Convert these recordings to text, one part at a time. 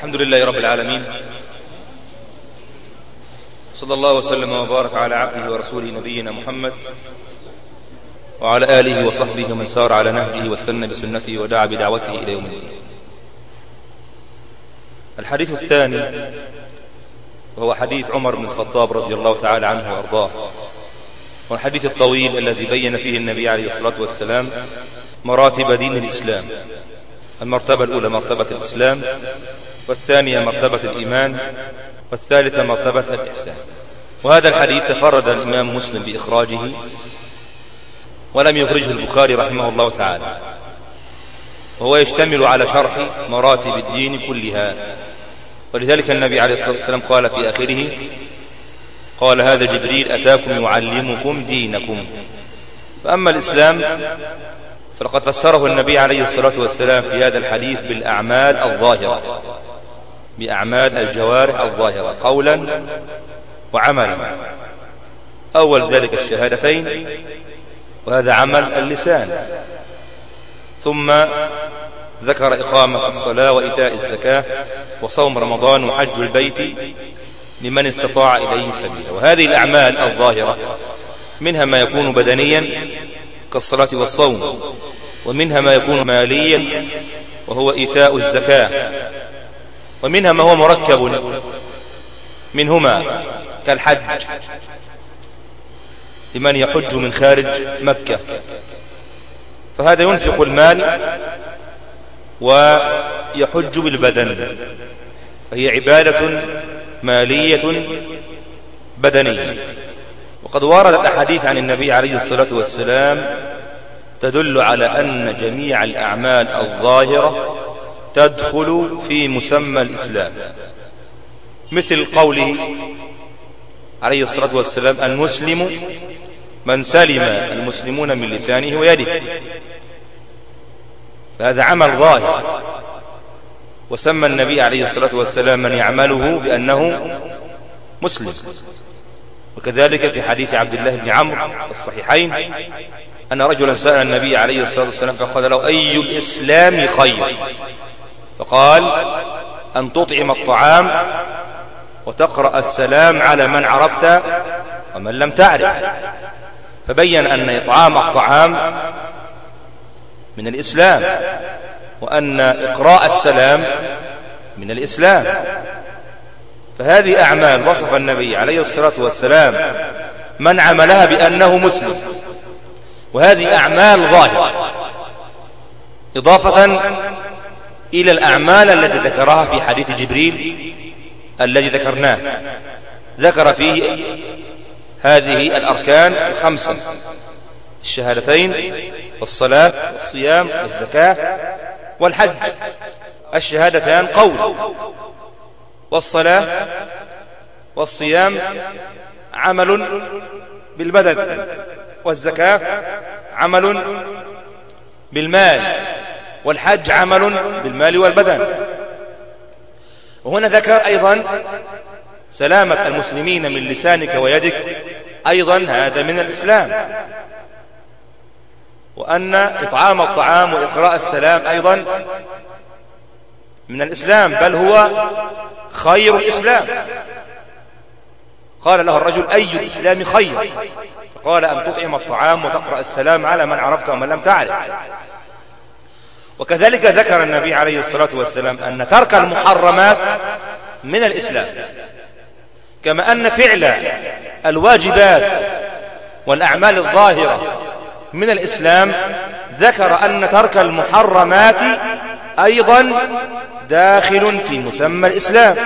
الحمد لله رب العالمين. صلى الله وسلم وبارك على عبده ورسوله نبينا محمد وعلى آله وصحبه ومن سار على نهجه واستنى بسنته ودعا بدعوته إلى يوم الدين. الحديث الثاني وهو حديث عمر بن الخطاب رضي الله تعالى عنه وأرضاه. والحديث الطويل الذي بين فيه النبي عليه الصلاة والسلام مراتب دين الإسلام. المرتبة الأولى مرتبة الإسلام والثانية مرتبة الإيمان والثالثة مرتبة الإحسان. وهذا الحديث تفرد الإمام مسلم بإخراجه ولم يخرجه البخاري رحمه الله تعالى. وهو يشتمل على شرح مراتب الدين كلها. ولذلك النبي عليه الصلاة والسلام قال في آخره قال هذا جبريل أتاكم يعلمكم دينكم. فأما الإسلام فلقد فسره النبي عليه الصلاة والسلام في هذا الحديث بالأعمال الظاهرة. بأعمال الجوارح الظاهرة قولا وعملا. أول ذلك الشهادتين وهذا عمل اللسان. ثم ذكر إقامة الصلاة وإيتاء الزكاة وصوم رمضان وحج البيت لمن استطاع إليه سبيلا. وهذه الأعمال الظاهرة منها ما يكون بدنيا كالصلاة والصوم ومنها ما يكون ماليا وهو إيتاء الزكاة. ومنها ما هو مركب. منهما كالحج. لمن يحج من خارج مكة. فهذا ينفق المال ويحج بالبدن. فهي عبادة مالية بدنية. وقد وردت أحاديث عن النبي عليه الصلاة والسلام تدل على أن جميع الأعمال الظاهرة تدخل في مسمى الإسلام. مثل قوله عليه الصلاة والسلام المسلم من سلم المسلمون من لسانه ويده. فهذا عمل ظاهر. وسمى النبي عليه الصلاة والسلام من يعمله بأنه مسلم. وكذلك في حديث عبد الله بن عمرو في الصحيحين أن رجلا سأل النبي عليه الصلاة والسلام فقال له أي الإسلام خير؟ فقال أن تطعم الطعام وتقرأ السلام على من عرفت ومن لم تعرف. فبين أن إطعام الطعام من الإسلام وأن إقراء السلام من الإسلام. فهذه أعمال وصف النبي عليه الصلاة والسلام من عملها بأنه مسلم. وهذه أعمال ظاهرة إضافة إلى الأعمال التي ذكرها في حديث جبريل الذي ذكرناه. ذكر فيه هذه الأركان الخمسة الشهادتين والصلاة والصيام والزكاة والحج. الشهادتان قول والصلاة والصيام عمل بالبدن والزكاة عمل بالمال. والحج عمل بالمال والبدن. وهنا ذكر أيضا سلامة المسلمين من لسانك ويدك. أيضا هذا من الإسلام. وأن إطعام الطعام وإقراء السلام أيضا من الإسلام بل هو خير الإسلام. قال له الرجل أي الإسلام خير؟ فقال أن تطعم الطعام وتقرأ السلام على من عرفت ومن لم تعرف. وكذلك ذكر النبي عليه الصلاة والسلام أن ترك المحرمات من الإسلام. كما أن فعل الواجبات والأعمال الظاهرة من الإسلام ذكر أن ترك المحرمات أيضا داخل في مسمى الإسلام.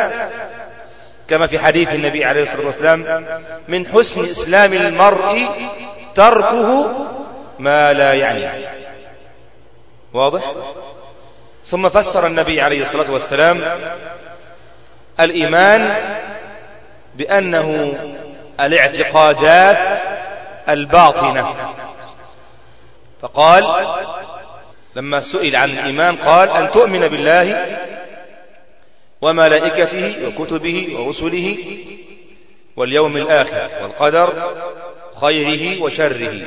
كما في حديث النبي عليه الصلاة والسلام من حسن إسلام المرء تركه ما لا يعني. واضح؟ ثم فسر النبي عليه الصلاة والسلام الإيمان بأنه الاعتقادات الباطنة. فقال لما سئل عن الإيمان قال أن تؤمن بالله وملائكته وكتبه ورسله واليوم الآخر والقدر خيره وشره.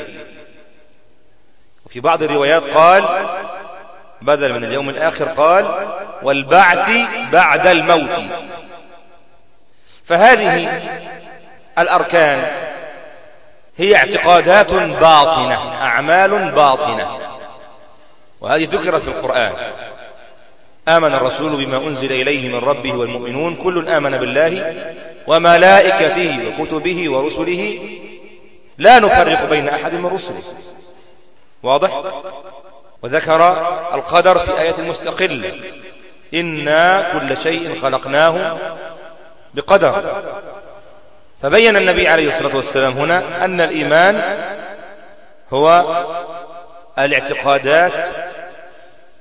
وفي بعض الروايات قال بدل من اليوم الآخر قال والبعث بعد الموت. فهذه الأركان هي اعتقادات باطنة أعمال باطنة. وهذه ذكرت في القرآن. آمن الرسول بما أنزل إليه من ربه والمؤمنون كل آمن بالله وملائكته وكتبه ورسله. لا نفرق بين أحد من رسله. واضح؟ وذكر القدر في آية المستقل. إنا كل شيء خلقناه بقدر. فبين النبي عليه الصلاة والسلام هنا أن الإيمان هو الاعتقادات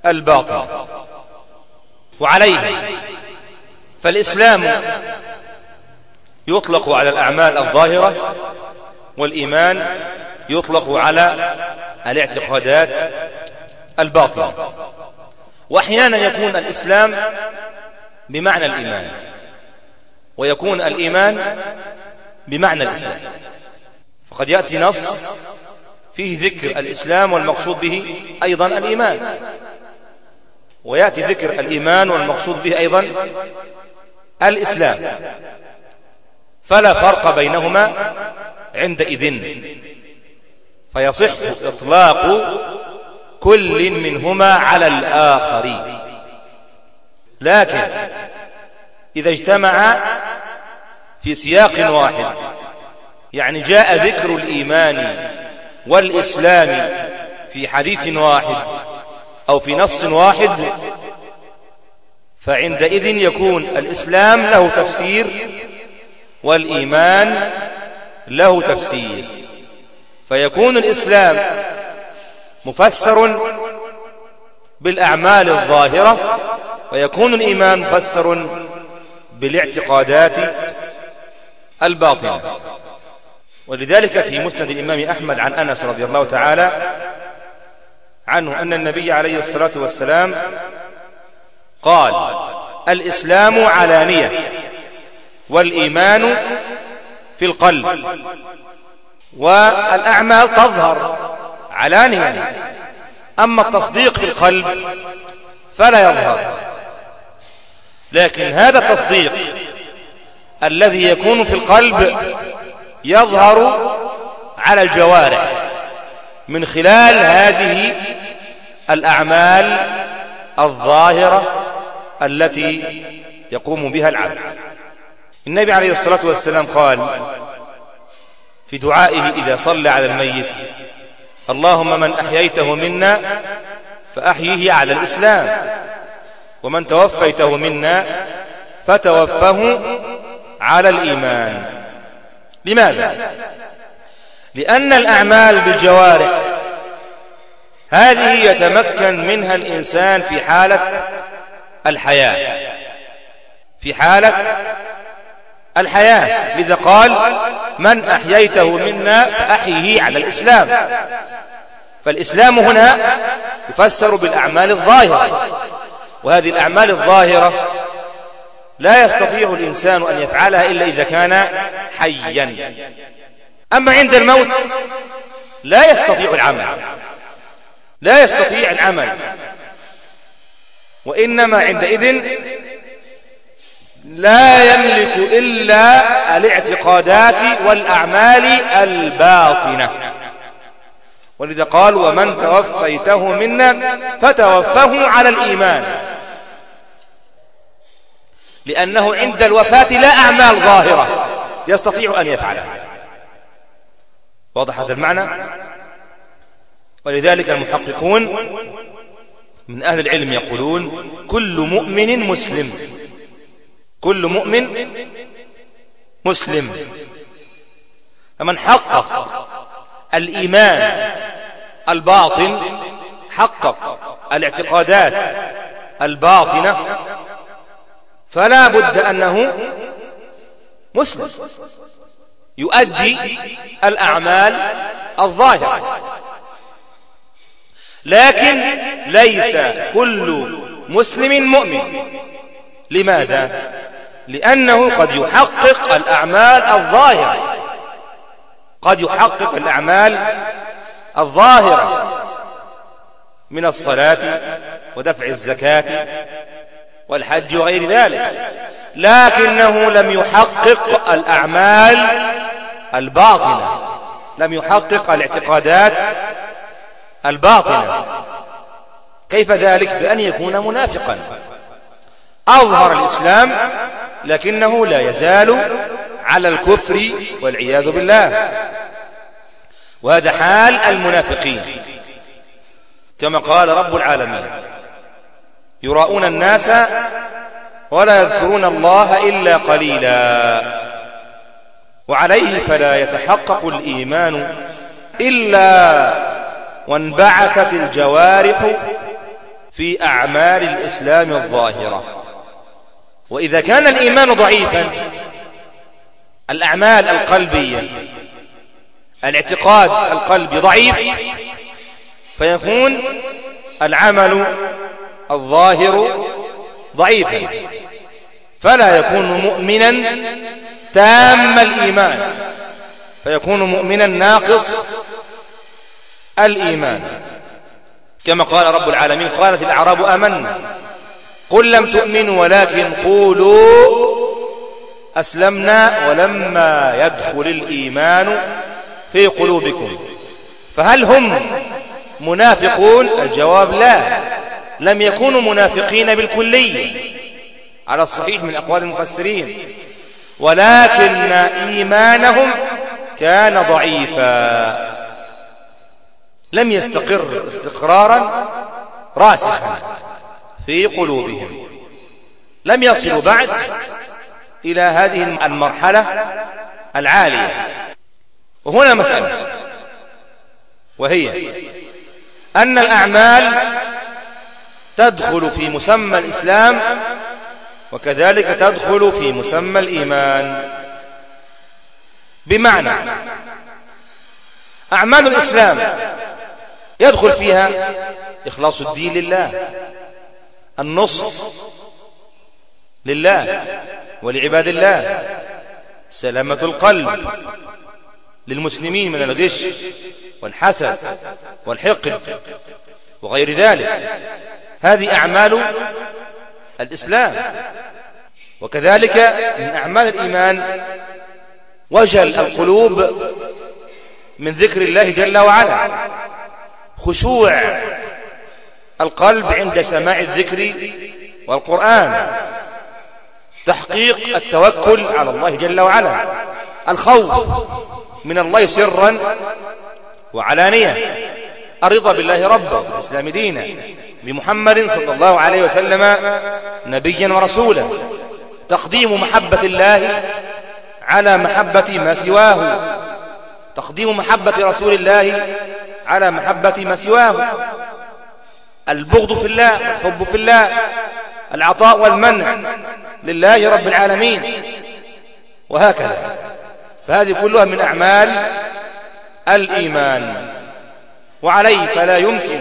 الباطنة. وعليه. فالإسلام يطلق على الأعمال الظاهرة والإيمان يطلق على الاعتقادات الباطنة وأحيانا يكون الإسلام بمعنى الإيمان. ويكون الإيمان بمعنى الإسلام. فقد يأتي نص فيه ذكر الإسلام والمقصود به أيضا الإيمان. ويأتي ذكر الإيمان والمقصود به أيضا الإسلام. فلا فرق بينهما عندئذ. فيصح إطلاق كل منهما على الآخر. لكن إذا اجتمع في سياق واحد يعني جاء ذكر الإيمان والإسلام في حديث واحد أو في نص واحد فعندئذ يكون الإسلام له تفسير والإيمان له تفسير. فيكون الإسلام مفسر بالأعمال الظاهرة ويكون الإيمان مفسر بالاعتقادات الباطنة. ولذلك في مسند الإمام أحمد عن أنس رضي الله تعالى عنه أن النبي عليه الصلاة والسلام قال الإسلام علانية والإيمان في القلب والأعمال تظهر. علانية أما التصديق في القلب فلا يظهر. لكن هذا التصديق الذي يكون في القلب يظهر على الجوارح من خلال هذه الأعمال الظاهرة التي يقوم بها العبد. النبي عليه الصلاة والسلام قال في دعائه إذا صلى على الميت اللهم من أحييته منا فأحيه على الإسلام. ومن توفيته منا فتوفه على الإيمان. لماذا؟ لأن الأعمال بالجوارح هذه يتمكن منها الإنسان في حالة الحياة. في حالة الحياة. لذا قال من أحييته منا فأحيه على الإسلام. فالإسلام هنا يفسر بالأعمال الظاهرة. وهذه الأعمال الظاهرة لا يستطيع الإنسان أن يفعلها إلا إذا كان حيا. أما عند الموت لا يستطيع العمل. لا يستطيع العمل. وإنما عندئذ لا يملك إلا الاعتقادات والأعمال الباطنة. ولذا قال ومن توفيته منا فتوفه على الإيمان. لأنه عند الوفاة لا أعمال ظاهرة يستطيع أن يفعلها. واضح هذا المعنى؟ ولذلك المحققون من أهل العلم يقولون كل مؤمن مسلم. كل مؤمن مسلم. فمن حقق الإيمان الباطن حقق الاعتقادات الباطنة. فلا بد أنه مسلم يؤدي الأعمال الظاهرة. لكن ليس كل مسلم مؤمن. لماذا؟ لأنه قد يحقق الأعمال الظاهرة. قد يحقق الأعمال الظاهرة من الصلاة ودفع الزكاة والحج وغير ذلك لكنه لم يحقق الأعمال الباطنة لم يحقق الاعتقادات الباطنة. كيف ذلك؟ بأن يكون منافقا. أظهر الإسلام لكنه لا يزال على الكفر والعياذ بالله. وهذا حال المنافقين. كما قال رب العالمين يراؤون الناس ولا يذكرون الله إلا قليلا. وعليه فلا يتحقق الإيمان إلا وانبعثت الجوارح في أعمال الإسلام الظاهرة. وإذا كان الإيمان ضعيفا الأعمال القلبية الاعتقاد القلبي ضعيف فيكون العمل الظاهر ضعيفا فلا يكون مؤمنا تام الإيمان فيكون مؤمنا ناقص الإيمان. كما قال رب العالمين قالت الأعراب أمنا قل لم تؤمنوا ولكن قولوا أسلمنا ولما يدخل الإيمان في قلوبكم. فهل هم منافقون؟ الجواب لا. لم يكونوا منافقين بالكلية. على الصحيح من أقوال المفسرين. ولكن إيمانهم كان ضعيفا. لم يستقر استقرارا راسخا في قلوبهم. لم يصلوا بعد. إلى هذه المرحلة العالية. وهنا مسألة وهي أن الأعمال تدخل في مسمى الإسلام وكذلك تدخل في مسمى الإيمان. بمعنى أعمال الإسلام يدخل فيها إخلاص الدين لله النصف لله. ولعباد الله. سلامة القلب للمسلمين من الغش والحسد والحقد وغير ذلك. هذه أعمال الإسلام. وكذلك من أعمال الإيمان وجل القلوب من ذكر الله جل وعلا. خشوع القلب عند سماع الذكر والقرآن. تحقيق التوكل على الله جل وعلا. الخوف من الله سرا وعلانية. الرضا بالله ربا والإسلام دينا. بمحمد صلى الله عليه وسلم نبيا ورسولا. تقديم محبة الله على محبة ما سواه. تقديم محبة رسول الله على محبة ما سواه. البغض في الله والحب في الله العطاء والمنع. لله رب العالمين. وهكذا. فهذه كلها من أعمال الإيمان. وعليه فلا يمكن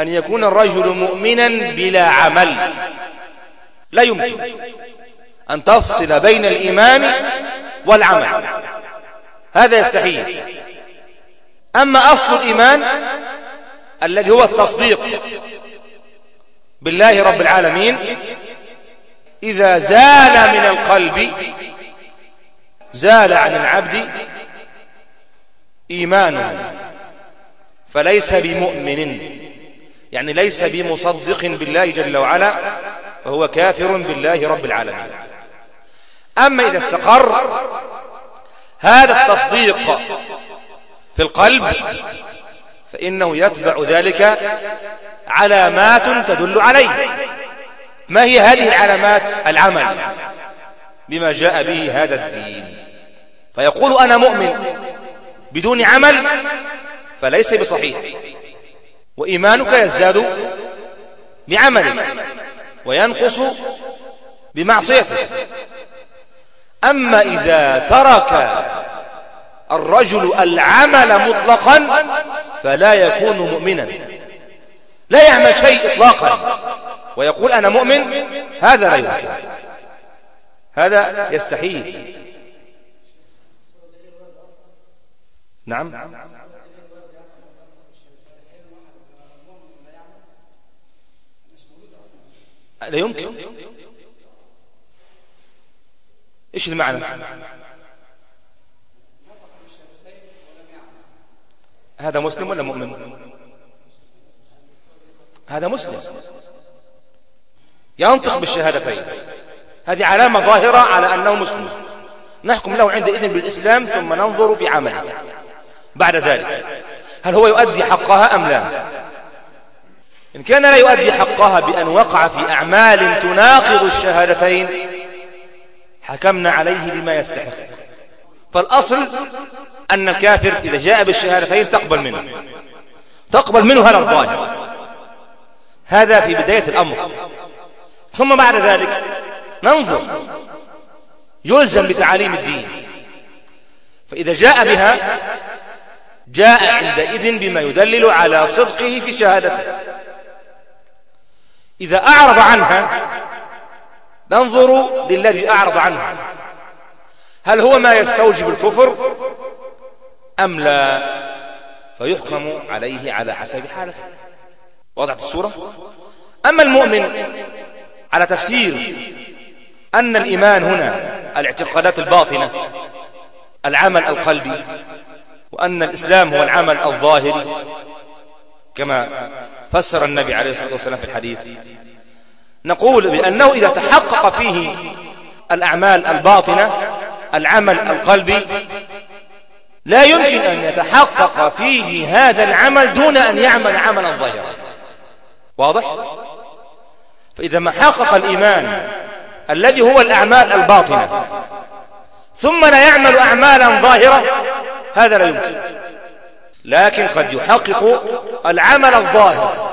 أن يكون الرجل مؤمنا بلا عمل. لا يمكن أن تفصل بين الإيمان والعمل. هذا يستحيل. أما أصل الإيمان الذي هو التصديق بالله رب العالمين إذا زال من القلب زال عن العبد إيمانه فليس بمؤمن. يعني ليس بمصدق بالله جل وعلا فهو كافر بالله رب العالمين. أما إذا استقر هذا التصديق في القلب فإنه يتبع ذلك علامات تدل عليه. ما هي هذه العلامات؟ العمل بما جاء به هذا الدين. فيقول أنا مؤمن بدون عمل فليس بصحيح وإيمانك يزداد بعملك وينقص بمعصيتك أما إذا ترك الرجل العمل مطلقا فلا يكون مؤمنا لا يعمل شيء إطلاقا. ويقول أنا مؤمن هذا لا يمكن. هذا يستحيل. نعم. لا يمكن. إيش المعنى؟ هذا مسلم ولا مؤمن؟ هذا مسلم. ينطق بالشهادتين. هذه علامة ظاهرة على أنه مسلم. نحكم له عندئذ بالإسلام ثم ننظر في عمله. بعد ذلك هل هو يؤدي حقها أم لا؟ إن كان لا يؤدي حقها بأن وقع في أعمال تناقض الشهادتين حكمنا عليه بما يستحق. فالأصل أن الكافر إذا جاء بالشهادتين تقبل منه. تقبل منه هذا الظاهر. هذا في بداية الأمر. ثم بعد ذلك ننظر. يلزم بتعاليم الدين. فإذا جاء بها جاء عندئذ بما يدلل على صدقه في شهادته. إذا أعرض عنها ننظر للذي أعرض عنها. هل هو ما يستوجب الكفر؟ أم لا؟ فيحكم عليه على حسب حالته. وضعت الصورة؟ أما المؤمن على تفسير أن الإيمان هنا الاعتقادات الباطنة العمل القلبي وأن الإسلام هو العمل الظاهري كما فسر النبي عليه الصلاة والسلام في الحديث نقول بأنه إذا تحقق فيه الأعمال الباطنة العمل القلبي لا يمكن أن يتحقق فيه هذا العمل دون أن يعمل عملا ظاهرا واضح؟ فإذا ما حقق الإيمان الذي هو الأعمال الباطنة ثم لا يعمل أعمالا ظاهرة هذا لا يمكن. لكن قد يحقق العمل الظاهر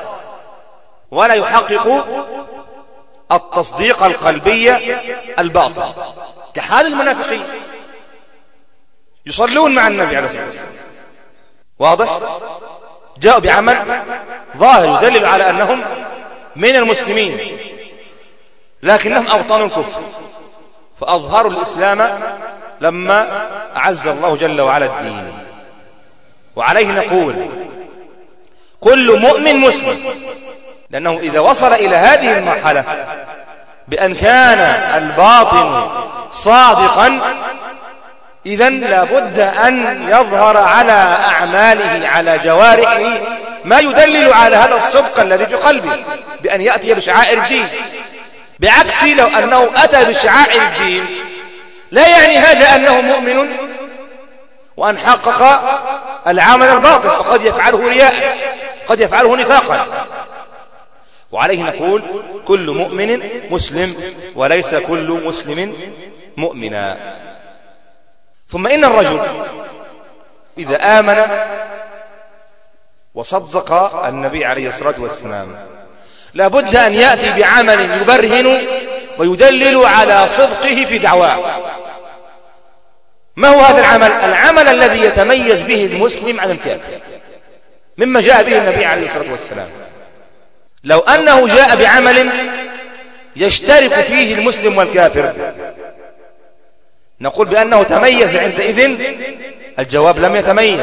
ولا يحقق التصديق القلبي الباطن. كحال المنافقين يصلون مع النبي عليه الصلاة والسلام. واضح؟ جاءوا بعمل ظاهر يدلل على أنهم من المسلمين. لكنهم أوطان الكفر. فأظهروا الإسلام لما أعز الله جل وعلا الدين. وعليه نقول كل مؤمن مسلم لأنه إذا وصل إلى هذه المرحلة بأن كان الباطن صادقا إذا لابد أن يظهر على أعماله على جوارحه ما يدلل على هذا الصدق الذي في قلبه. بأن يأتي بشعائر الدين. بعكس لو أنه أتى بشعائر الدين لا يعني هذا أنه مؤمن وأن حقق العمل الباطل فقد يفعله رياء قد يفعله نفاقا. وعليه نقول كل مؤمن مسلم وليس كل مسلم مؤمنا. ثم إن الرجل إذا آمن وصدق النبي عليه الصلاة والسلام لابد أن يأتي بعمل يبرهن ويدلل على صدقه في دعواه. ما هو هذا العمل؟ العمل الذي يتميز به المسلم عن الكافر. مما جاء به النبي عليه الصلاة والسلام. لو أنه جاء بعمل يشترك فيه المسلم والكافر نقول بأنه تميز عندئذ الجواب لم يتميز.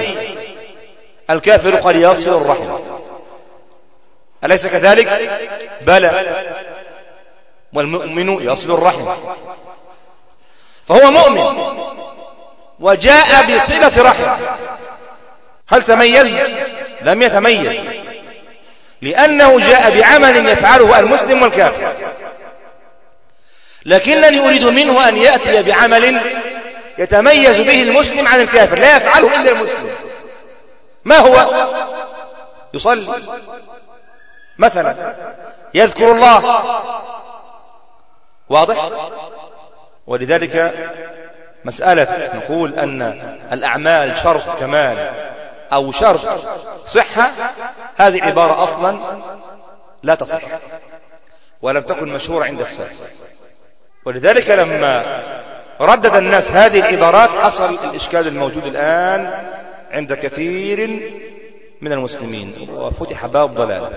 الكافر قد يصل الرحمة. أليس كذلك؟ بلى. والمؤمن يصل الرحمة فهو مؤمن. وجاء بصلة رحمة هل تميز؟ لم يتميز. لأنه جاء بعمل يفعله المسلم والكافر. لكنني أريد منه أن يأتي بعمل يتميز به المسلم عن الكافر. لا يفعله إلا المسلم. ما هو؟ يصلي. مثلا يذكر الله. واضح؟ ولذلك مسألة نقول أن الأعمال شرط كمال أو شرط صحة هذه عبارة أصلا لا تصح ولم تكن مشهورة عند السلف. ولذلك لما ردد الناس هذه العبارات حصل الإشكال الموجود الآن عند كثير من المسلمين وفتح باب ضلال.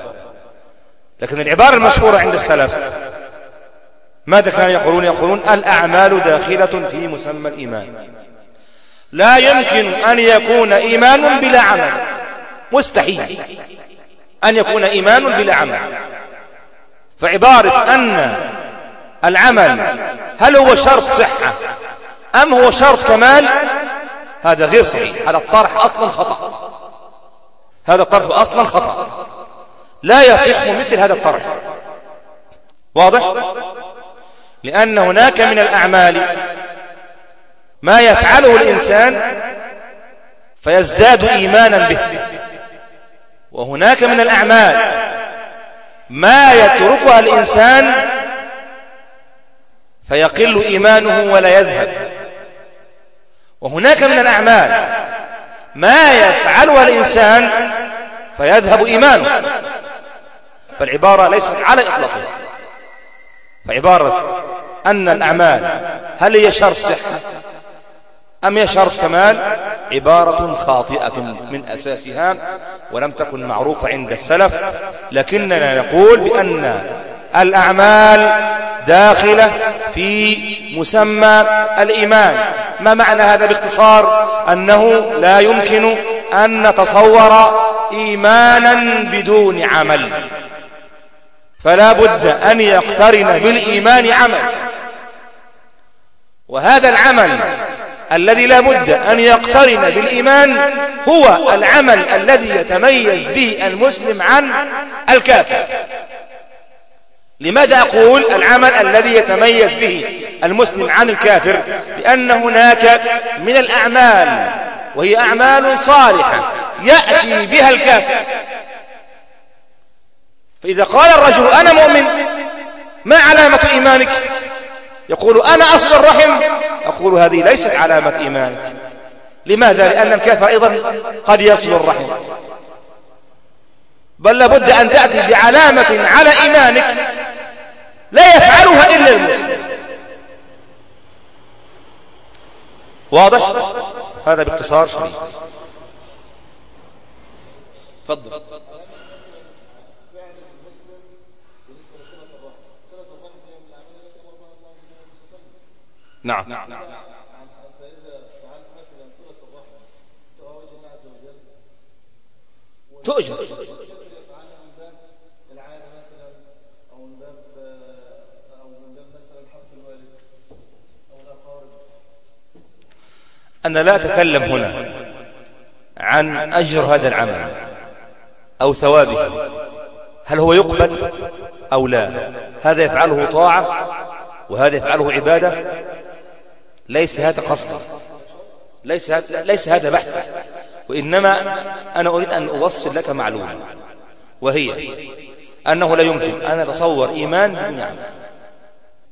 لكن العبارة المشهورة عند السلف. ماذا كانوا يقولون؟ يقولون الأعمال داخلة في مسمى الإيمان. لا يمكن أن يكون إيمان بلا عمل. مستحيل أن يكون إيمان بلا عمل. فعبارة أن العمل هل هو شرط صحة أم هو شرط كمال؟ هذا غير صحيح. هذا الطرح أصلا خطأ. هذا الطرح أصلا خطأ. لا يصح مثل هذا الطرح. واضح؟ لأن هناك من الأعمال ما يفعله الإنسان فيزداد إيمانا به. وهناك من الأعمال ما يتركها الإنسان فيقل إيمانه ولا يذهب. وهناك من الأعمال ما يفعلها الإنسان فيذهب إيمانه. فالعبارة ليست على إطلاقها. فعبارة أن الأعمال هل هي شرط صحة؟ أم هي شرط كمال؟ عبارة خاطئة من أساسها ولم تكن معروفة عند السلف لكننا نقول بأن الأعمال داخلة في مسمى الإيمان. ما معنى هذا باختصار؟ أنه لا يمكن أن نتصور إيمانا بدون عمل. فلا بد أن يقترن بالإيمان عمل. وهذا العمل الذي لا بد أن يقترن بالإيمان هو العمل الذي يتميز به المسلم عن الكافر. لماذا أقول العمل الذي يتميز به المسلم عن الكافر؟ لأن هناك من الأعمال وهي أعمال صالحة يأتي بها الكافر. فإذا قال الرجل أنا مؤمن ما علامة إيمانك؟ يقول أنا أصل الرحم أقول هذه ليست علامة إيمانك. لماذا؟ لأن الكافر أيضا قد يصل الرحم بل لابد أن تأتي بعلامة على إيمانك لا يفعلها إلا المسلم. واضح؟ هذا باختصار شديد. تفضل نعم نعم فإذا فعلت مثلا صلة الرحم وجه الله عز وجل تؤجر يفعلها من باب العادة مثلا أو من باب أو من باب مثلا حرف الوالد أو الأقارب أنا لا أتكلم هنا عن أجر هذا العمل أو ثوابه. هل هو يقبل أو لا؟ هذا يفعله طاعة وهذا يفعله عبادة ليس هذا قصدي. ليس هذا, ليس هذا بحث. وإنما أنا أريد أن أوصل لك معلومة. وهي أنه لا يمكن. أن أتصور إيمان بدون عمل.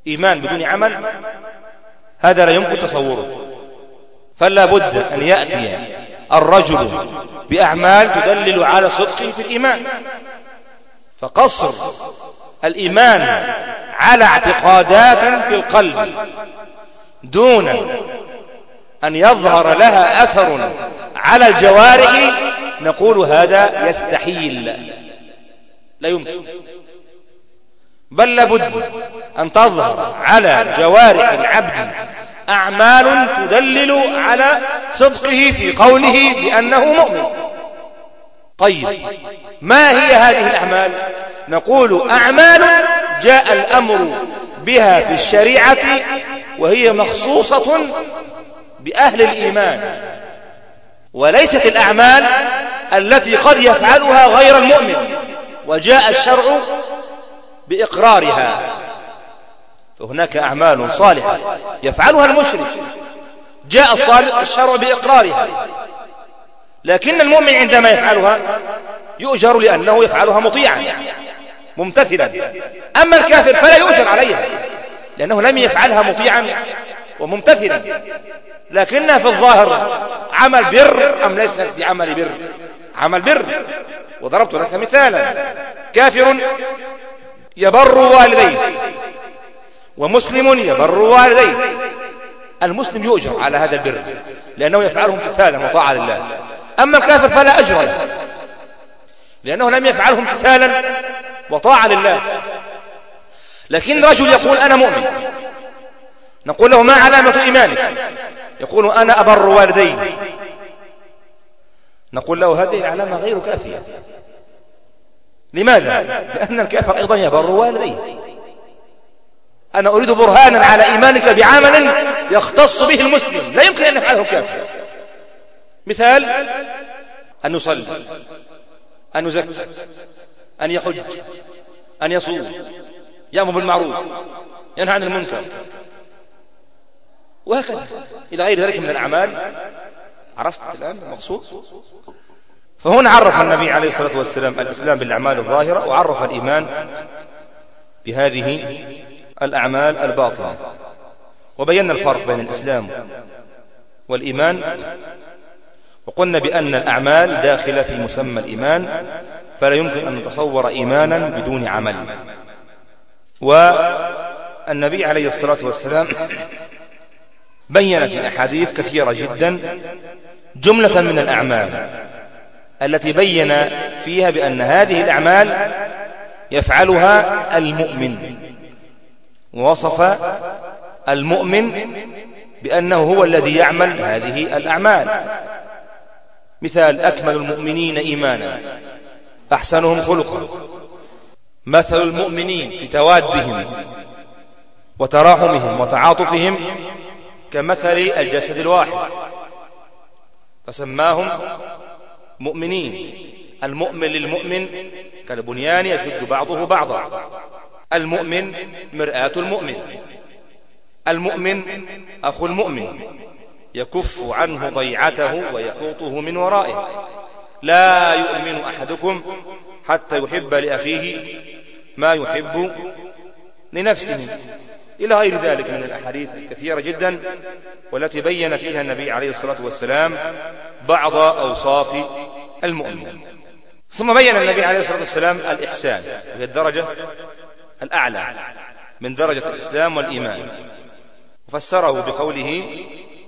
إيمان بدون عمل هذا لا يمكن تصوره. فلا بد أن يأتي الرجل بأعمال تدلل على صدقه في الإيمان. فقصر الإيمان على اعتقادات في القلب. دون أن يظهر لها أثر على الجوارح نقول هذا يستحيل. لا يمكن. بل لابد أن تظهر على جوارح العبد أعمال تدلل على صدقه في قوله بأنه مؤمن. طيب ما هي هذه الأعمال؟ نقول أعمال جاء الأمر بها في الشريعة وهي مخصوصة بأهل الإيمان وليست الأعمال التي قد يفعلها غير المؤمن وجاء الشرع بإقرارها. فهناك أعمال صالحة يفعلها المشرك جاء الشرع بإقرارها. لكن المؤمن عندما يفعلها يؤجر لأنه يفعلها مطيعا ممتثلا. أما الكافر فلا يؤجر عليها. لأنه لم يفعلها مطيعا وممتثلا. لكنها في الظاهر عمل بر أم ليست بعمل بر؟ عمل بر. وضربت لك مثالا. كافر يبر والديه ومسلم يبر والديه. المسلم يؤجر على هذا البر لأنه يفعله امتثالا وطاعة لله. أما الكافر فلا أجر لأنه لم يفعله امتثالا وطاعة لله. لكن رجل يقول أنا مؤمن. نقول له ما علامة إيمانك؟ يقول أنا أبر والدي نقول له هذه علامة غير كافية. لماذا؟ لأن الكافر أيضا يبر والديه أنا أريد برهانا على إيمانك بعمل يختص به المسلم. لا يمكن أن يفعله الكافر مثال أن يصلي أن يزكي أن يحج أن يصوم. يأمر بالمعروف ينهى عن المنكر. وهكذا. إلى غير ذلك من الأعمال. عرفت الآن المقصود؟ فهنا عرف النبي عليه الصلاة والسلام الإسلام بالأعمال الظاهرة وعرف الإيمان بهذه الأعمال الباطنة وبينا الفرق بين الإسلام والإيمان. وقلنا بأن الأعمال داخلة في مسمى الإيمان فلا يمكن أن نتصور إيمانا بدون عمل. والنبي عليه الصلاة والسلام بين في أحاديث كثيرة جدا جملة من الأعمال التي بين فيها بأن هذه الأعمال يفعلها المؤمن ووصف المؤمن بأنه هو الذي يعمل هذه الأعمال. مثال أكمل المؤمنين إيمانا أحسنهم خلقا. مثل المؤمنين في توادهم وتراحمهم وتعاطفهم كمثل الجسد الواحد. فسماهم مؤمنين. المؤمن للمؤمن كالبنيان يشد بعضه بعضا. المؤمن مرآة المؤمن. المؤمن أخو المؤمن. يكف عنه ضيعته ويحوطه من ورائه. لا يؤمن أحدكم حتى يحب لأخيه ما يحب لنفسه إلى غير ذلك من الأحاديث الكثيرة جدا والتي بين فيها النبي عليه الصلاة والسلام بعض أوصاف المؤمن. ثم بين النبي عليه الصلاة والسلام الإحسان وهي الدرجة الأعلى من درجة الإسلام والإيمان. وفسره بقوله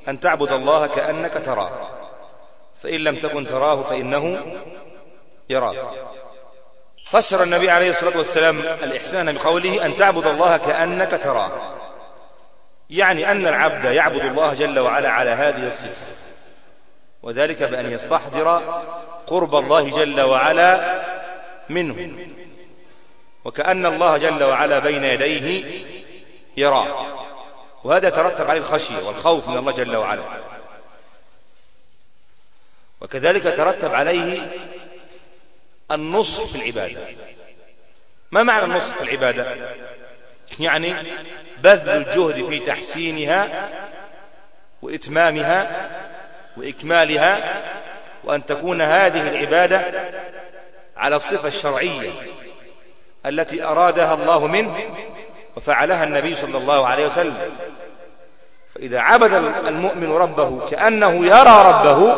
أن تعبد الله كأنك تراه فإن لم تكن تراه فإنه يراك. فسر النبي عليه الصلاة والسلام الإحسان بقوله أن تعبد الله كأنك تراه. يعني أن العبد يعبد الله جل وعلا على هذه الصفة. وذلك بأن يستحضر قرب الله جل وعلا منه. وكأن الله جل وعلا بين يديه يراه. وهذا ترتب عليه الخشية والخوف من الله جل وعلا. وكذلك ترتب عليه النصح في العبادة. ما معنى النصح في العبادة؟ يعني بذل الجهد في تحسينها وإتمامها وإكمالها وأن تكون هذه العبادة على الصفة الشرعية التي أرادها الله منه وفعلها النبي صلى الله عليه وسلم. فإذا عبد المؤمن ربه كأنه يرى ربه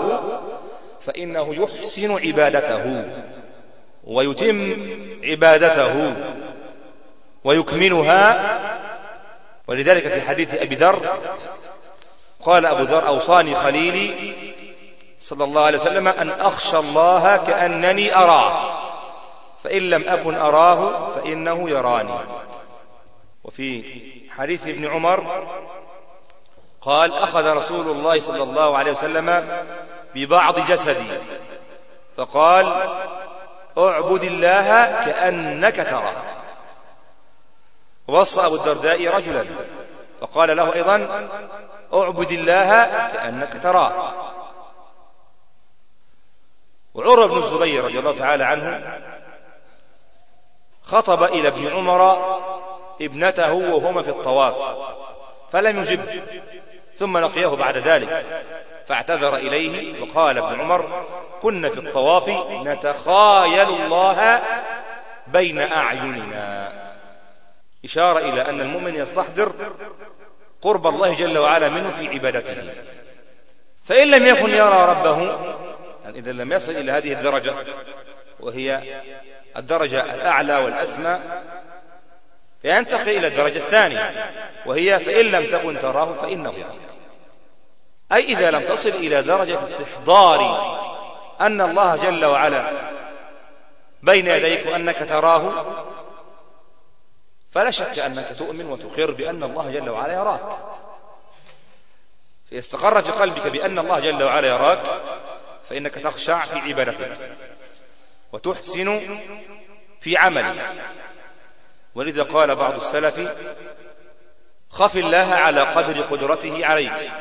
فإنه يحسن عبادته. ويتم عبادته ويكملها. ولذلك في حديث أبي ذر قال أبو ذر أوصاني خليلي صلى الله عليه وسلم أن أخشى الله كأنني أراه فإن لم أكن أراه فإنه يراني. وفي حديث ابن عمر قال أخذ رسول الله صلى الله عليه وسلم ببعض جسدي فقال اعبد الله كأنك تراه. وصى أبو الدرداء رجلا فقال له أيضا اعبد الله كأنك تراه. وعروة بن الزبير رضي الله تعالى عنه خطب إلى ابن عمر ابنته وهما في الطواف فلم يجب ثم لقيه بعد ذلك. فاعتذر إليه وقال ابن عمر كنا في الطواف نتخايل الله بين أعيننا. إشارة إلى أن المؤمن يستحضر قرب الله جل وعلا منه في عبادته. فإن لم يكن يرى ربه يعني إذا لم يصل إلى هذه الدرجة وهي الدرجة الأعلى والأسمى فينتقل إلى الدرجة الثانية وهي فإن لم تكن تراه فإنه يراك أي إذا لم تصل إلى درجة استحضار أن الله جل وعلا بين يديك وأنك تراه فلا شك أنك تؤمن وتقر بأن الله جل وعلا يراك. فيستقر في قلبك بأن الله جل وعلا يراك فإنك تخشع في عبادتك وتحسن في عمله ولذا قال بعض السلف خف الله على قدر قدرته عليك.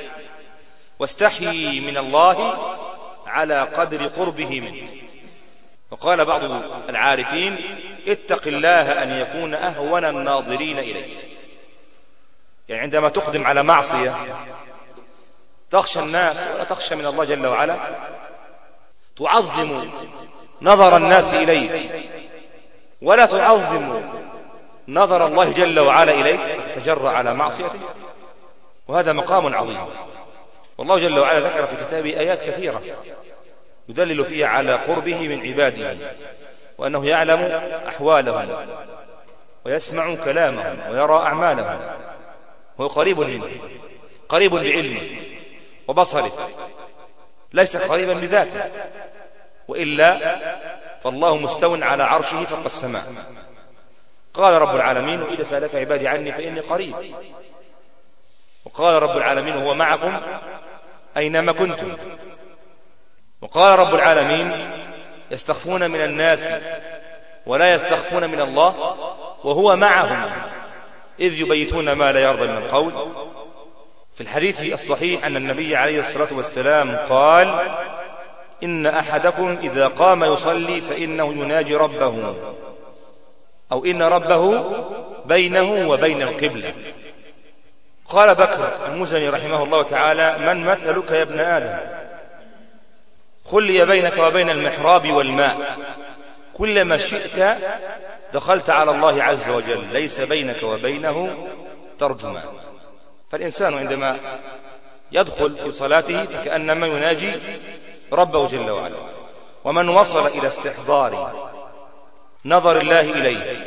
واستحي من الله على قدر قربه منك وقال بعض العارفين اتق الله أن يكون أهون الناظرين إليك. يعني عندما تقدم على معصية تخشى الناس ولا تخشى من الله جل وعلا. تعظم نظر الناس إليك. ولا تعظم نظر الله جل وعلا إليك. تجرأ على معصيته. وهذا مقام عظيم. والله جل وعلا ذكر في كتابه آيات كثيرة يدلل فيها على قربه من عباده وأنه يعلم أحوالهم ويسمع كلامهم ويرى أعمالهم. هو قريب منه قريب بعلمه وبصره ليس قريبا بذاته وإلا فالله مستو على عرشه فوق السماء. قال رب العالمين وإذا سألك عبادي عني فإني قريب. وقال رب العالمين هو معكم أينما كنتم. وقال رب العالمين يستخفون من الناس ولا يستخفون من الله وهو معهم إذ يبيتون ما لا يرضى من القول. في الحديث الصحيح أن النبي عليه الصلاة والسلام قال إن أحدكم إذا قام يصلي فإنه يناجي ربه أو إن ربه بينه وبين القبلة. قال بكر المزني رحمه الله تعالى من مثلك يا ابن آدم؟ خلي بينك وبين المحراب والماء. كلما شئت دخلت على الله عز وجل ليس بينك وبينه ترجمان فالإنسان عندما يدخل في صلاته فكأنما يناجي ربه جل وعلا. ومن وصل إلى استحضار نظر الله إليه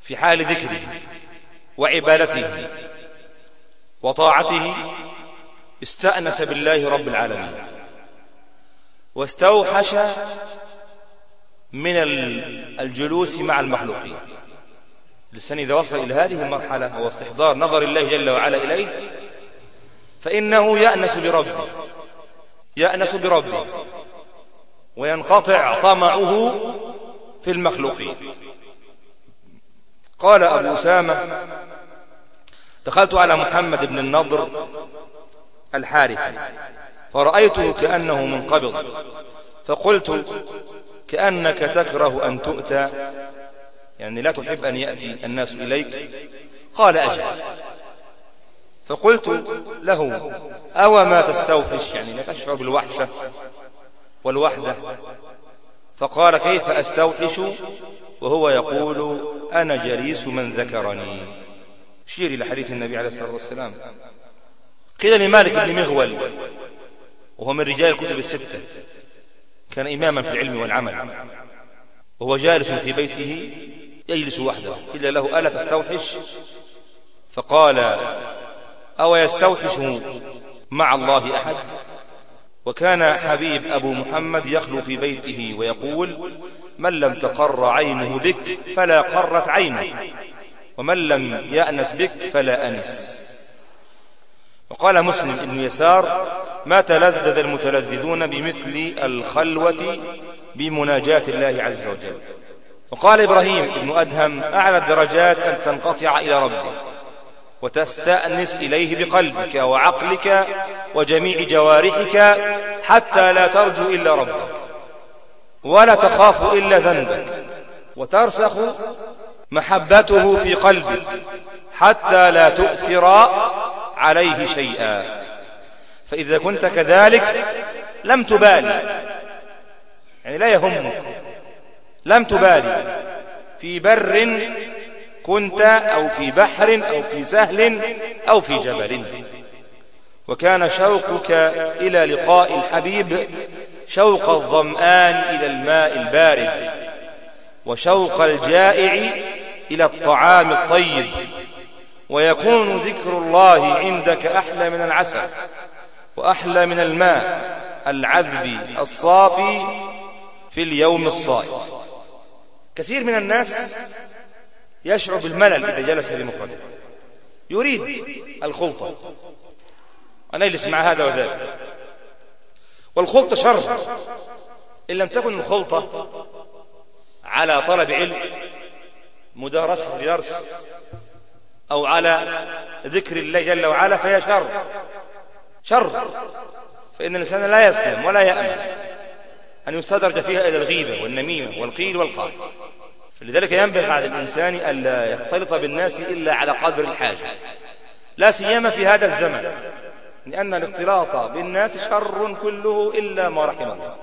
في حال ذكره وعبادته وطاعته استأنس بالله رب العالمين. واستوحش من الجلوس مع المخلوقين. الإنسان إذا وصل إلى هذه المرحلة هو استحضار نظر الله جل وعلا إليه فإنه يأنس بربه يأنس بربه وينقطع طمعه في المخلوقين. قال أبو أسامة دخلت على محمد بن النضر الحارث فرأيته كأنه منقبض فقلت كأنك تكره أن تؤتى يعني لا تحب أن يأتي الناس إليك؟ قال أجل. فقلت له أو ما تستوحش؟ يعني لا تشعر بالوحشة والوحدة. فقال كيف أستوحش؟ وهو يقول أنا جليس من ذكرني. شير إلى حديث النبي عليه الصلاة والسلام. قيل لمالك بن مغول وهو من رجال الكتب الستة كان إماما في العلم والعمل وهو جالس في بيته يجلس وحده قيل له ألا تستوحش؟ فقال أو يستوحش مع الله أحد؟ وكان حبيب أبو محمد يخلو في بيته ويقول من لم تقر عينه بك فلا قرت عينه. ومن لم يأنس بك فلا أنس. وقال مسلم بن يسار ما تلذذ المتلذذون بمثل الخلوة بمناجاة الله عز وجل. وقال إبراهيم بن أدهم أعلى الدرجات أن تنقطع إلى ربك وتستأنس إليه بقلبك وعقلك وجميع جوارحك حتى لا ترجو إلا ربك ولا تخاف إلا ذنبك وترسخ محبته في قلبك حتى لا تؤثر عليه شيئا. فإذا كنت كذلك لم تبالي. يعني لا يهمك. لم تبالي. في بر كنت أو في بحر أو في سهل أو في جبل. وكان شوقك إلى لقاء الحبيب شوق الظمآن إلى الماء البارد. وشوق الجائع إلى الطعام الطيب. ويكون ذكر الله عندك أحلى من العسل وأحلى من الماء العذب الصافي في اليوم الصائم كثير من الناس يشعر بالملل إذا جلس بمفرده يريد الخلطة. أن يجلس مع هذا وذاك. والخلطة شر. إن لم تكن الخلطة على طلب علم مدارسة درس أو على ذكر الله جل وعلا فهي شر. شر. فإن الإنسان لا يسلم ولا يأمن. أن يستدرج فيها إلى الغيبة والنميمة والقيل والقال. فلذلك ينبغي على الإنسان ألا يختلط بالناس إلا على قدر الحاجة. لا سيما في هذا الزمن. لأن الاختلاط بالناس شر كله إلا ما رحم الله.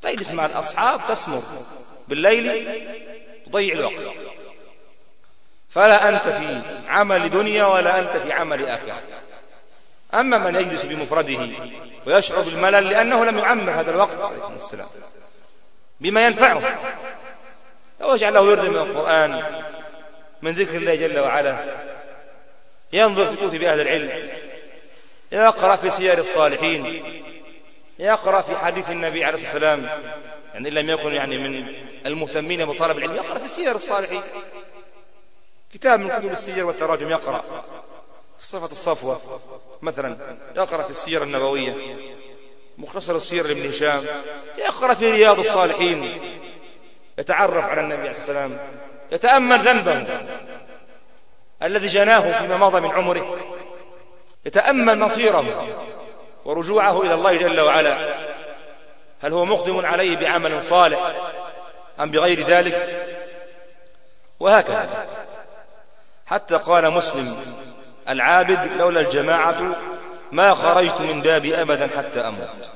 تجلس مع الأصحاب تسمر بالليل تضيع الوقت. فلا أنت في عمل دنيا ولا أنت في عمل آخرة. أما من يجلس بمفرده ويشعر بالملل لأنه لم يعمر هذا الوقت عليكم السلام بما ينفعه. لو اجعل له يرد من القرآن من ذكر الله جل وعلا ينظر في كتب أهل العلم يقرأ في سير الصالحين يقرأ في حديث النبي عليه الصلاة والسلام يعني إن لم يكن يعني من المهتمين بطلب العلم. يقرأ في سير الصالحين كتاب من كتب السير والتراجم يقرأ. صفة الصفوة مثلا يقرأ في السير النبوية. مختصر السير لابن هشام. يقرأ في رياض الصالحين. يتعرف على النبي عليه الصلاة والسلام. يتأمل ذنبه. الذي جناه فيما مضى من عمره. يتأمل مصيره. ورجوعه إلى الله جل وعلا. هل هو مقدم عليه بعمل صالح؟ أم بغير ذلك؟ وهكذا. حتى قال مسلم العابد لولا الجماعة ما خرجت من بابي أبدا حتى أموت.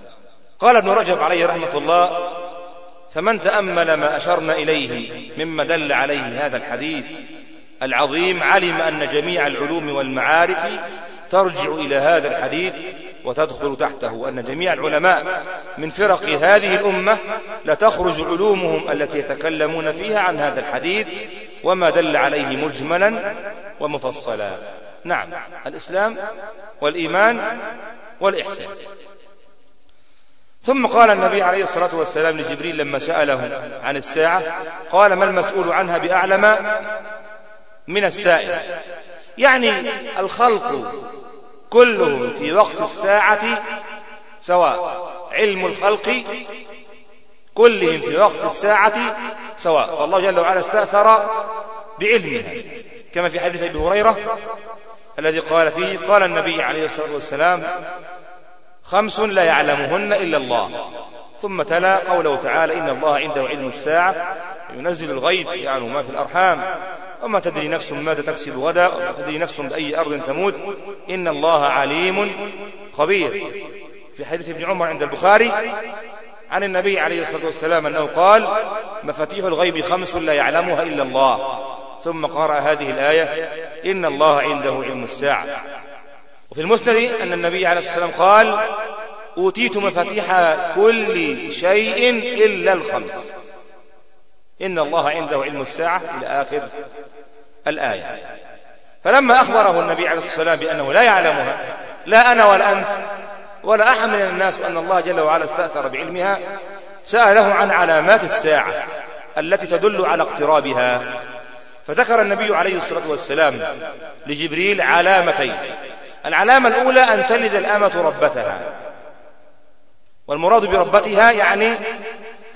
قال ابن رجب عليه رحمة الله فمن تأمل ما أشرنا إليه مما دل عليه هذا الحديث العظيم علم أن جميع العلوم والمعارف ترجع إلى هذا الحديث وتدخل تحته أن جميع العلماء من فرق هذه الأمة لتخرج علومهم التي يتكلمون فيها عن هذا الحديث وما دل عليه مجملا ومفصلا. نعم الإسلام والإيمان والإحسان. ثم قال النبي عليه الصلاة والسلام لجبريل لما سأله عن الساعة قال ما المسؤول عنها بأعلم من السائل؟ يعني الخلق كلهم في وقت الساعة سواء علم الخلق كلهم في وقت الساعة سواء فالله جل وعلا استأثر بعلمها. كما في حديث أبي هريرة الذي قال فيه قال النبي عليه الصلاة والسلام خمس لا يعلمهن إلا الله ثم تلا قوله تعالى إن الله عنده علم الساعة ينزل الغيث يعني ما في الأرحام وما تدري نفس ماذا تكسب غدا وما تدري نفس بأي أرض تموت. إن الله عليم خبير. في حديث ابن عمر عند البخاري عن النبي عليه الصلاة والسلام أنه قال مفاتيح الغيب خمس لا يعلمها إلا الله. ثم قرأ هذه الآية إن الله عنده علم الساعة. وفي المسند أن النبي عليه الصلاة والسلام قال أوتيت مفاتيح كل شيء إلا الخمس. إن الله عنده علم الساعة إلى آخر. الآية. فلما أخبره النبي عليه الصلاة والسلام بأنه لا يعلمها لا أنا ولا أنت ولا أحد من الناس أن الله جل وعلا استأثر بعلمها سأله عن علامات الساعة التي تدل على اقترابها. فذكر النبي عليه الصلاة والسلام لجبريل علامتين. العلامة الأولى أن تلد الأمة ربتها. والمراد بربتها يعني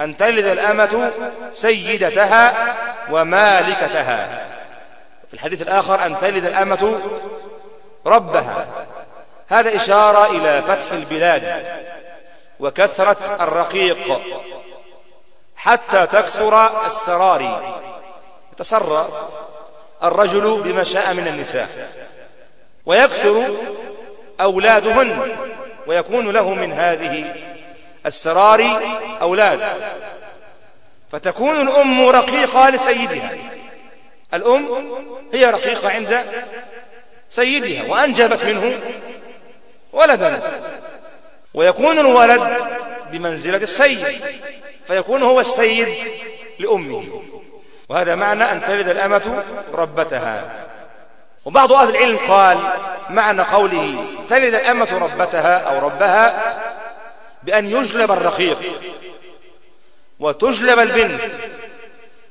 أن تلد الأمة سيدتها ومالكتها. في الحديث الآخر أن تلد الأمة ربها. هذا إشارة إلى فتح البلاد وكثرة الرقيق حتى تكثر السراري يتسرى الرجل بما شاء من النساء ويكثر أولادهن ويكون له من هذه السرار أولاد. فتكون الأم رقيقة لسيدها. الأم هي رقيقة عند سيدها وأنجبت منه ولدا ويكون الولد بمنزلة السيد فيكون هو السيد لأمه. وهذا معنى أن تلد الأمة ربتها. وبعض أهل العلم قال معنى قوله تلد الأمة ربتها أو ربها بأن يجلب الرقيق وتجلب البنت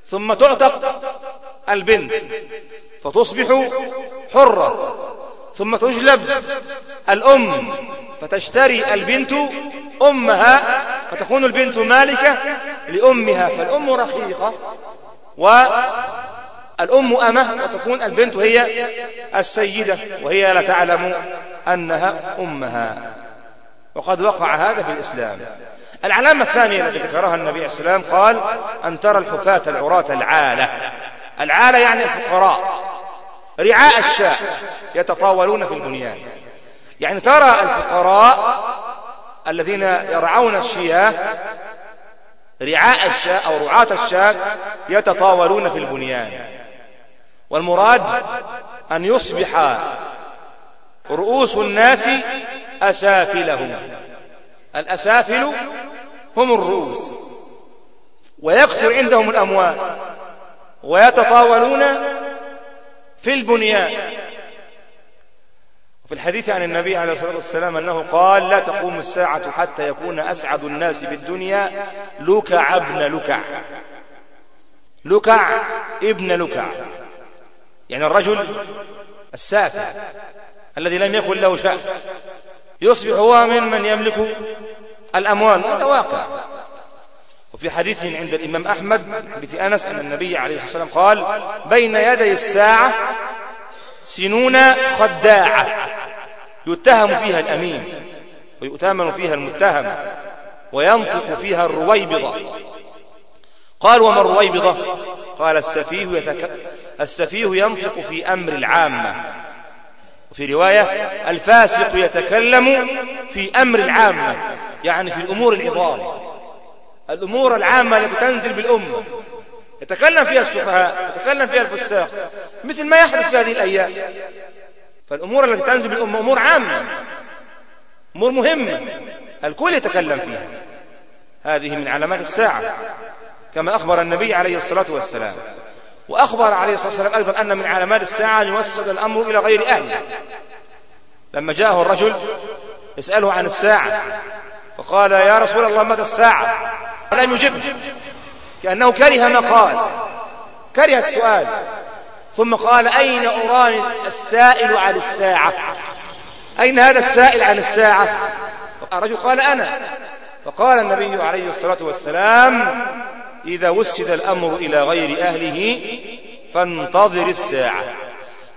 ثم تعتق البنت فتصبح حرة ثم تجلب الأم فتشتري البنت أمها فتكون البنت مالكة لأمها فالأم رقيقة والأم أمة وتكون البنت هي السيدة وهي لا تعلم أنها أمها. وقد وقع هذا في الإسلام. العلامة الثانية التي ذكرها النبي عليه السلام قال أن ترى الحفاة العراة العالة العالة يعني الفقراء. رعاء الشاء يتطاولون في البنيان. يعني ترى الفقراء الذين يرعون الشياة رعاء الشاء أو رعاة الشاة يتطاولون في البنيان. والمراد أن يصبح رؤوس الناس أسافلهم. الأسافل هم الرؤوس. ويكثر عندهم الأموال. ويتطاولون في البنيان. وفي الحديث عن النبي عليه الصلاة والسلام أنه قال لا تقوم الساعة حتى يكون أسعد الناس بالدنيا لكع ابن لكع لكع ابن لكع يعني الرجل السافع الذي لم يكن له شأن. يصبح هو من من يملك الأموال. هذا واقع. وفي حديث عند الإمام أحمد حديث أنس أن النبي عليه الصلاة والسلام قال بين يدي الساعة سنون خداعة يتهم فيها الأمين ويؤتمن فيها المتهم وينطق فيها الرويبضة. قال وما الرويبضة؟ قال السفيه, يتك... السفيه ينطق في أمر العامة. وفي رواية الفاسق يتكلم في أمر العامة. يعني في الأمور العظام. الأمور العامة التي تنزل بالأمة يتكلم فيها السفهاء يتكلم فيها الفساق. مثل ما يحدث في هذه الأيام. فالأمور التي تنزل بالأمة أمور عامة. أمور مهمة. الكل يتكلم فيها. هذه من علامات الساعة. كما أخبر النبي عليه الصلاة والسلام. وأخبر عليه الصلاة والسلام أيضا أن من علامات الساعة أن يوسد الأمر إلى غير أهله لما جاءه الرجل يسأله عن الساعة. فقال يا رسول الله متى الساعة؟ فلم يجبه كأنه كره ما قال كره السؤال. ثم قال أين أراني السائل عن الساعة؟ أين هذا السائل عن الساعة؟ الرجل قال أنا. فقال النبي عليه الصلاة والسلام إذا وسد الأمر إلى غير أهله فانتظر الساعة.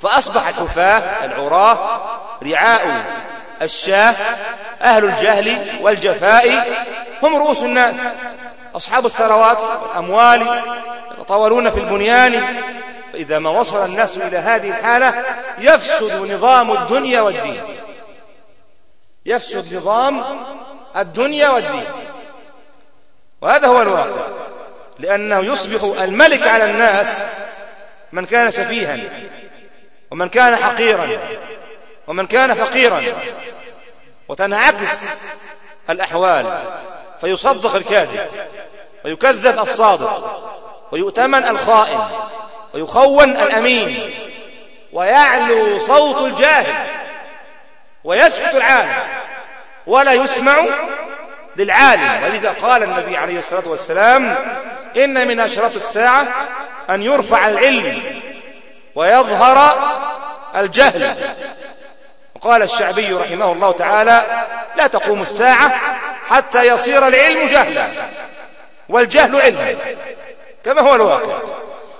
فأصبح الحفاة العراة رعاء الشاه. أهل الجهل والجفاء هم رؤوس الناس. أصحاب الثروات والأموال يتطاولون في البنيان فإذا ما وصل الناس إلى هذه الحالة يفسد نظام الدنيا والدين. يفسد نظام الدنيا والدين. وهذا هو الواقع لأنه يصبح الملك على الناس من كان سفيها ومن كان حقيرا ومن كان فقيرا. وتنعكس الأحوال فيصدق الكاذب. ويكذب الصادق ويؤتمن الخائن ويخون الأمين ويعلو صوت الجاهل ويسكت العالم ولا يسمع للعالم. ولذا قال النبي عليه الصلاة والسلام إن من أشراط الساعة أن يرفع العلم ويظهر الجهل. وقال الشعبي رحمه الله تعالى لا تقوم الساعة حتى يصير العلم جهلا. والجهل علما كما هو الواقع.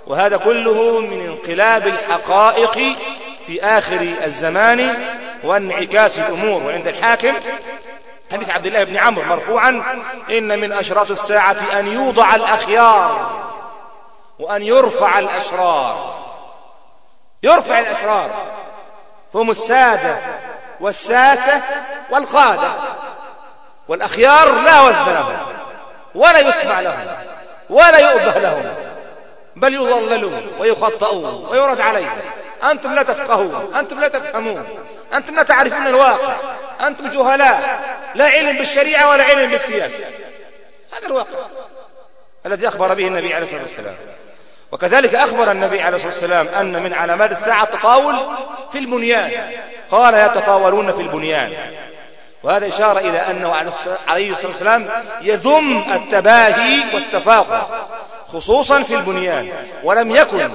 وهذا كله من انقلاب الحقائق في آخر الزمان وانعكاس الأمور. وعند الحاكم حديث عبد الله بن عمرو مرفوعا إن من أشراط الساعة أن يوضع الأخيار وأن يرفع الأشرار. يرفع الأشرار. هم السادة والساسة والقادة. والأخيار لا وزن لهم ولا يسمع لهم ولا يؤبه لهم بل يضللون ويخطئون ويرد عليهم. أنتم لا تفقهون أنتم لا تفهمون أنتم لا تعرفون الواقع. أنتم جهلاء لا علم بالشريعة ولا علم بالسياسة. هذا الواقع الذي أخبر به النبي عليه الصلاة والسلام. وكذلك أخبر النبي عليه الصلاة والسلام أن من علامات الساعة التطاول في البنيان. قال يتطاولون في البنيان. وهذا إشارة إلى أنه عليه الصلاة والسلام يذم التباهي والتفاخر خصوصا في البنيان. ولم يكن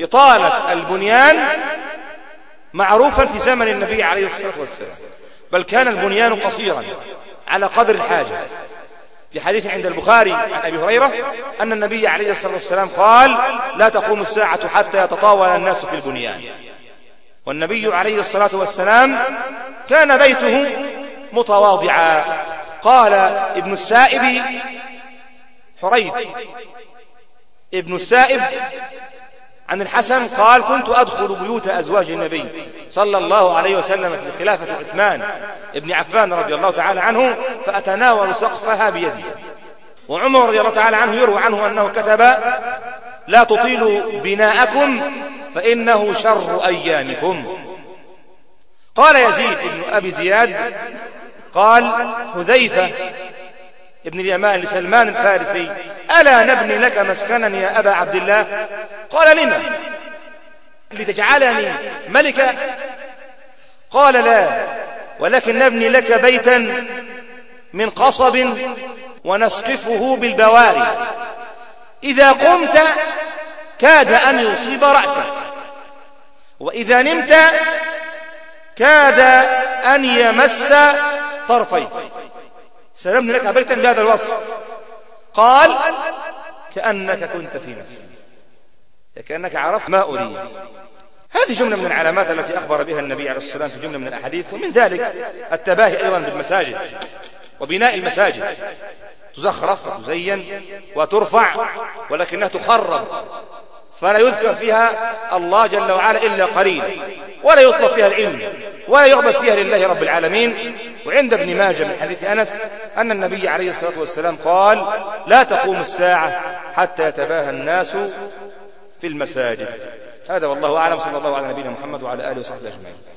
إطالة البنيان معروفا في زمن النبي عليه الصلاة والسلام بل كان البنيان قصيرا على قدر الحاجة. في حديث عند البخاري عن أبي هريرة أن النبي عليه الصلاة والسلام قال لا تقوم الساعة حتى يتطاول الناس في البنيان. والنبي عليه الصلاة والسلام كان بيته متواضعا. قال ابن السائب حريث. ابن السائب عن الحسن قال كنت أدخل بيوت أزواج النبي صلى الله عليه وسلم في خلافة عثمان ابن عفان رضي الله تعالى عنه فأتناول سقفها بيدي. وعمر رضي الله تعالى عنه يروى عنه أنه كتب لا تطيلوا بناءكم فإنه شر أيامكم. قال يزيد بن أبي زياد قال هذيفة ابن اليمان لسلمان الفارسي ألا نبني لك مسكنا يا أبا عبد الله؟ قال لما؟ لتجعلني ملكا؟ قال لا ولكن نبني لك بيتا من قصب ونسقفه بالبواري. إذا قمت كاد أن يصيب رأسك وإذا نمت كاد أن يمس طرفيك سنبني لك بيتا بهذا الوصف. قال كأنك كنت في نفسي. كأنك عرفت ما أريد. هذه جملة من العلامات التي أخبر بها النبي عليه الصلاة والسلام في جملة من الأحاديث. ومن ذلك التباهي أيضا بالمساجد. وبناء المساجد. تزخرف وتزين وترفع ولكنها تخرب. فلا يذكر فيها الله جل وعلا إلا قليلا. ولا يطلب فيها العلم. ولا يعبد فيها لله رب العالمين. وعند ابن ماجه من حديث أنس أن النبي عليه الصلاة والسلام قال لا تقوم الساعة حتى يتباهى الناس في المساجد. هذا والله أعلم. صلى الله على نبينا محمد وعلى آله وصحبه أجمعين.